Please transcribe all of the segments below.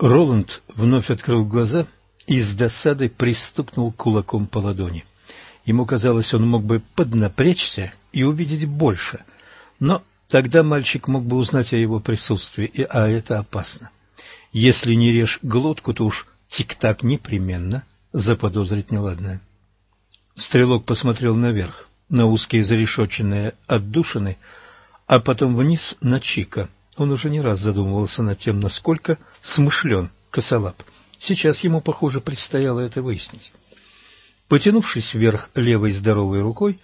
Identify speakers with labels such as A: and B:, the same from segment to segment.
A: Роланд вновь открыл глаза и с досадой пристукнул кулаком по ладони. Ему казалось, он мог бы поднапрячься и увидеть больше, но тогда мальчик мог бы узнать о его присутствии, а это опасно. Если не режь глотку, то уж тик-так непременно заподозрить неладное. Стрелок посмотрел наверх, на узкие зарешоченные отдушины, а потом вниз на Чика. Он уже не раз задумывался над тем, насколько смышлен косолап. Сейчас ему, похоже, предстояло это выяснить. Потянувшись вверх левой здоровой рукой,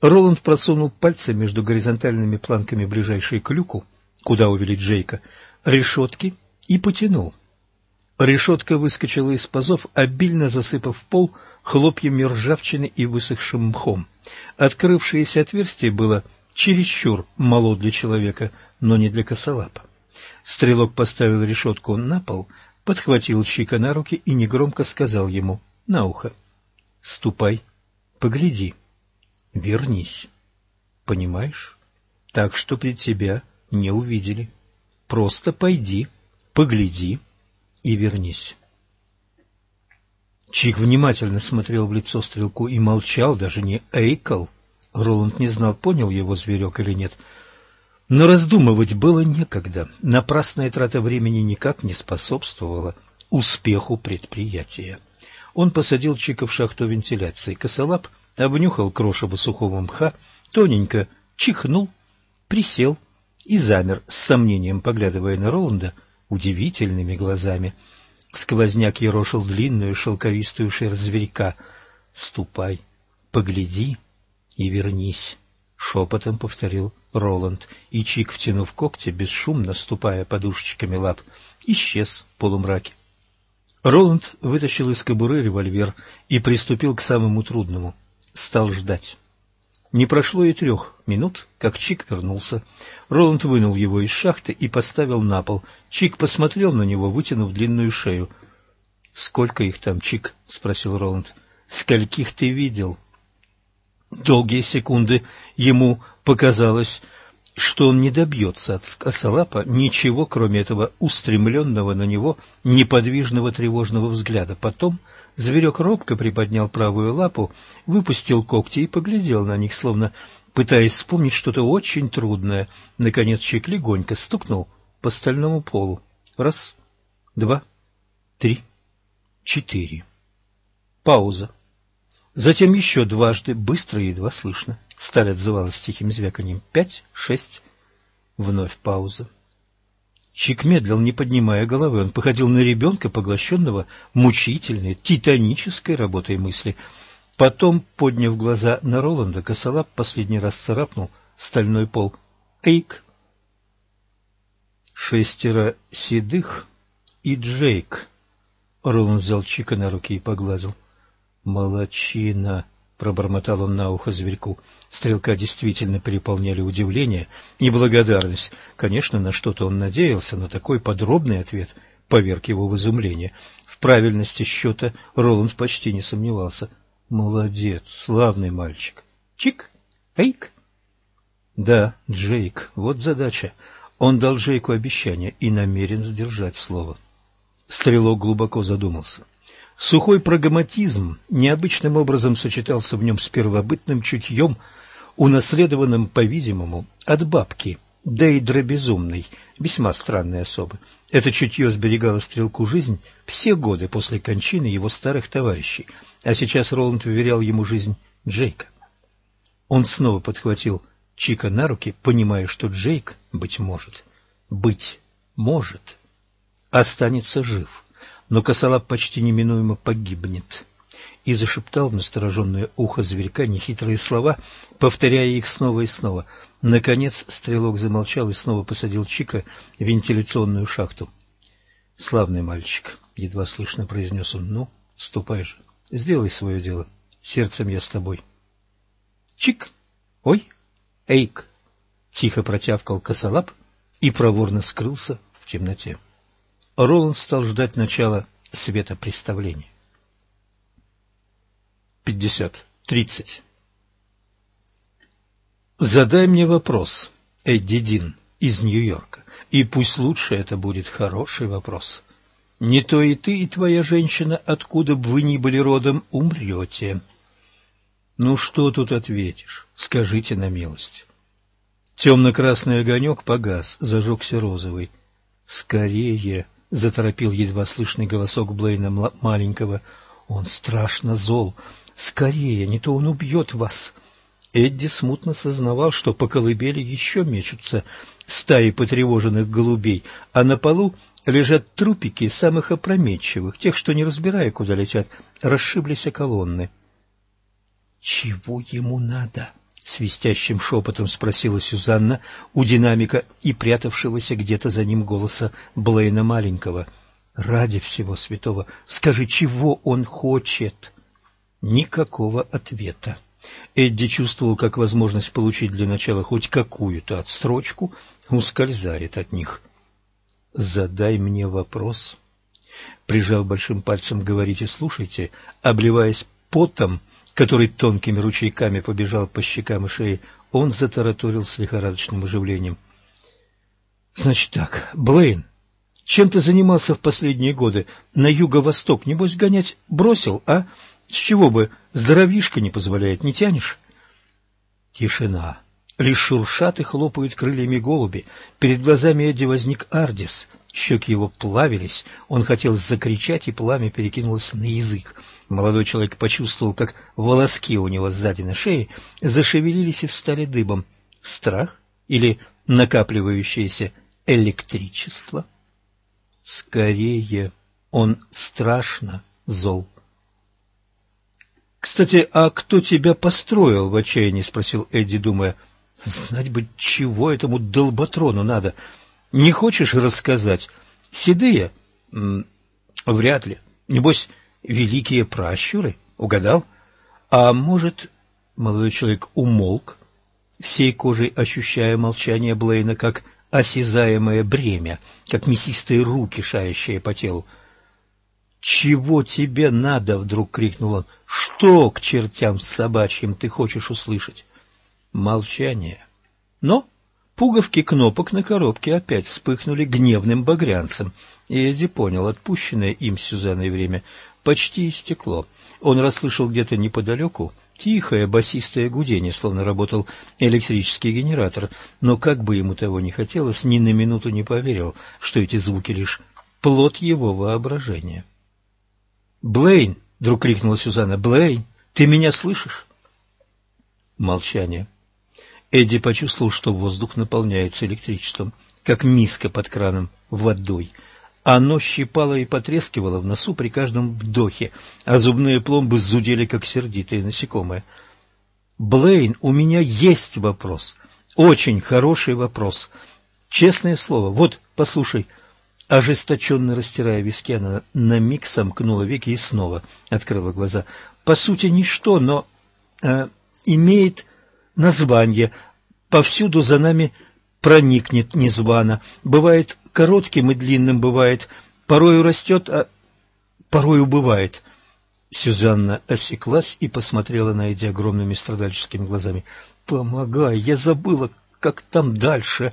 A: Роланд просунул пальцы между горизонтальными планками ближайшей к люку, куда увели Джейка, решетки и потянул. Решетка выскочила из пазов, обильно засыпав пол хлопьями ржавчины и высохшим мхом. Открывшееся отверстие было чересчур мало для человека, но не для косолапа. Стрелок поставил решетку на пол, подхватил Чика на руки и негромко сказал ему на ухо. — Ступай, погляди, вернись. Понимаешь? Так, чтоб тебя не увидели. Просто пойди, погляди и вернись. Чик внимательно смотрел в лицо стрелку и молчал, даже не эйкал. Роланд не знал, понял его зверек или нет. Но раздумывать было некогда. Напрасная трата времени никак не способствовала успеху предприятия. Он посадил Чика в шахту вентиляции. Косолап обнюхал крошево сухого мха, тоненько чихнул, присел и замер, с сомнением поглядывая на Роланда удивительными глазами — Сквозняк ерошил длинную шелковистую шерсть зверька. «Ступай, погляди и вернись», — шепотом повторил Роланд, и Чик, втянув когти, бесшумно ступая подушечками лап, исчез в полумраке. Роланд вытащил из кобуры револьвер и приступил к самому трудному. Стал ждать. Не прошло и трех минут, как Чик вернулся. Роланд вынул его из шахты и поставил на пол. Чик посмотрел на него, вытянув длинную шею. — Сколько их там, Чик? — спросил Роланд. — Скольких ты видел? Долгие секунды ему показалось, что он не добьется от Косолапа ничего, кроме этого устремленного на него неподвижного тревожного взгляда. Потом Зверек робко приподнял правую лапу, выпустил когти и поглядел на них, словно пытаясь вспомнить что-то очень трудное. Наконец Чик легонько стукнул по стальному полу. Раз, два, три, четыре. Пауза. Затем еще дважды, быстро и едва слышно. Сталь отзывалась тихим звяканьем. Пять, шесть. Вновь пауза. Чик медлил, не поднимая головы. Он походил на ребенка, поглощенного мучительной, титанической работой мысли. Потом, подняв глаза на Роланда, косолап последний раз царапнул стальной пол. «Эйк!» «Шестеро седых и Джейк!» Роланд взял Чика на руки и погладил. «Молодчина!» — пробормотал он на ухо зверьку. Стрелка действительно переполняли удивление и благодарность. Конечно, на что-то он надеялся, но такой подробный ответ поверг его в изумление. В правильности счета Роланд почти не сомневался. Молодец, славный мальчик. Чик, эйк. Да, Джейк, вот задача. Он дал Джейку обещание и намерен сдержать слово. Стрелок глубоко задумался. Сухой прагматизм необычным образом сочетался в нем с первобытным чутьем – унаследованным, по-видимому, от бабки, да и дробезумной, весьма странной особы. Это чутье сберегало стрелку жизнь все годы после кончины его старых товарищей, а сейчас Роланд уверял ему жизнь Джейка. Он снова подхватил Чика на руки, понимая, что Джейк, быть может, быть может, останется жив, но косолап почти неминуемо погибнет и зашептал в настороженное ухо зверька нехитрые слова, повторяя их снова и снова. Наконец стрелок замолчал и снова посадил Чика в вентиляционную шахту. — Славный мальчик, — едва слышно произнес он, — ну, ступай же, сделай свое дело, сердцем я с тобой. — Чик! Ой! Эйк! — тихо протявкал косолап и проворно скрылся в темноте. Роланд стал ждать начала представления пятьдесят, тридцать. Задай мне вопрос, Эдди Дин из Нью-Йорка, и пусть лучше это будет хороший вопрос. Не то и ты, и твоя женщина, откуда бы вы ни были родом, умрете. Ну что тут ответишь? Скажите на милость. Темно-красный огонек погас, зажегся розовый. «Скорее!» — заторопил едва слышный голосок Блейна маленького. «Он страшно зол! Скорее, не то он убьет вас!» Эдди смутно сознавал, что по колыбели еще мечутся стаи потревоженных голубей, а на полу лежат трупики самых опрометчивых, тех, что, не разбирая, куда летят, расшиблись о колонны. «Чего ему надо?» — свистящим шепотом спросила Сюзанна у динамика и прятавшегося где-то за ним голоса Блейна Маленького. «Ради всего святого, скажи, чего он хочет?» Никакого ответа. Эдди чувствовал, как возможность получить для начала хоть какую-то отсрочку ускользает от них. «Задай мне вопрос». Прижав большим пальцем «говорите, слушайте», обливаясь потом, который тонкими ручейками побежал по щекам и шее, он затараторил с лихорадочным оживлением. «Значит так, Блейн, чем ты занимался в последние годы? На юго-восток, небось, гонять бросил, а? С чего бы? Здоровишка не позволяет, не тянешь?» Тишина. Лишь шуршат и хлопают крыльями голуби. Перед глазами Эдди возник Ардис. Щеки его плавились. Он хотел закричать, и пламя перекинулось на язык. Молодой человек почувствовал, как волоски у него сзади на шее зашевелились и встали дыбом. Страх или накапливающееся электричество? Скорее, он страшно зол. «Кстати, а кто тебя построил?» — в отчаянии спросил Эдди, думая — Знать бы, чего этому долботрону надо. Не хочешь рассказать? Седые? М -м, вряд ли. Небось, великие пращуры? Угадал? А может, молодой человек умолк, всей кожей ощущая молчание Блейна как осязаемое бремя, как мясистые руки, шающие по телу. «Чего тебе надо?» — вдруг крикнул он. «Что к чертям собачьим ты хочешь услышать?» Молчание. Но пуговки кнопок на коробке опять вспыхнули гневным багрянцем, и Эдди понял, отпущенное им Сюзанной время почти истекло. Он расслышал где-то неподалеку тихое басистое гудение, словно работал электрический генератор, но как бы ему того ни хотелось, ни на минуту не поверил, что эти звуки лишь плод его воображения. «Блейн!» — вдруг крикнула Сюзанна. «Блейн, ты меня слышишь?» Молчание. Эдди почувствовал, что воздух наполняется электричеством, как миска под краном водой. Оно щипало и потрескивало в носу при каждом вдохе, а зубные пломбы зудели, как сердитые насекомые. «Блейн, у меня есть вопрос. Очень хороший вопрос. Честное слово. Вот, послушай». Ожесточенно растирая виски, она на миг сомкнула веки и снова открыла глаза. «По сути, ничто, но э, имеет название. Повсюду за нами проникнет незвано. Бывает коротким и длинным, бывает. Порою растет, а порою бывает. Сюзанна осеклась и посмотрела на Эдди огромными страдальческими глазами. «Помогай, я забыла, как там дальше».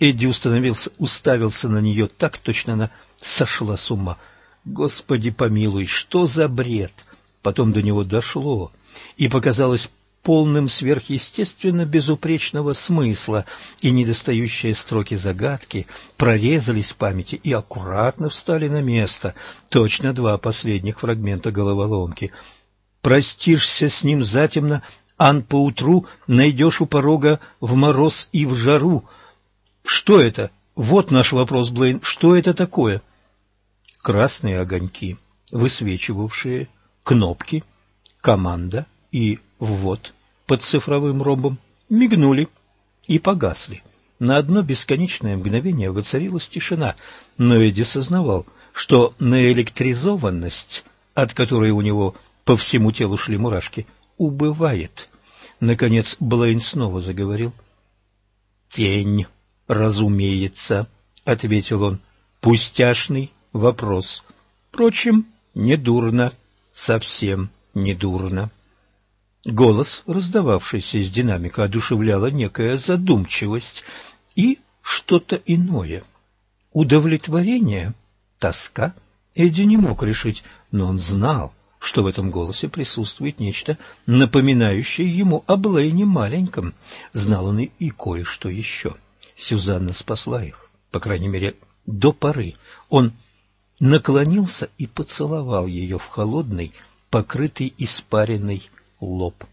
A: Эдди установился, уставился на нее так, точно она сошла с ума. «Господи помилуй, что за бред!» Потом до него дошло, и показалось полным сверхъестественно безупречного смысла, и недостающие строки загадки прорезались в памяти и аккуратно встали на место, точно два последних фрагмента головоломки. «Простишься с ним затемно, ан поутру найдешь у порога в мороз и в жару». Что это? Вот наш вопрос, Блейн. Что это такое? Красные огоньки, высвечивавшие кнопки, команда и ввод под цифровым ромбом мигнули и погасли. На одно бесконечное мгновение воцарилась тишина, но Эдди сознавал, что наэлектризованность, от которой у него по всему телу шли мурашки, убывает. Наконец Блейн снова заговорил. «Тень, разумеется», — ответил он. «Пустяшный вопрос. Впрочем, недурно, совсем недурно». Голос, раздававшийся из динамика, одушевляла некая задумчивость и что-то иное. Удовлетворение, тоска, Эдди не мог решить, но он знал, что в этом голосе присутствует нечто, напоминающее ему о Блейне маленьком. Знал он и кое-что еще. Сюзанна спасла их, по крайней мере, до поры. Он наклонился и поцеловал ее в холодный, покрытый испаренный лоб.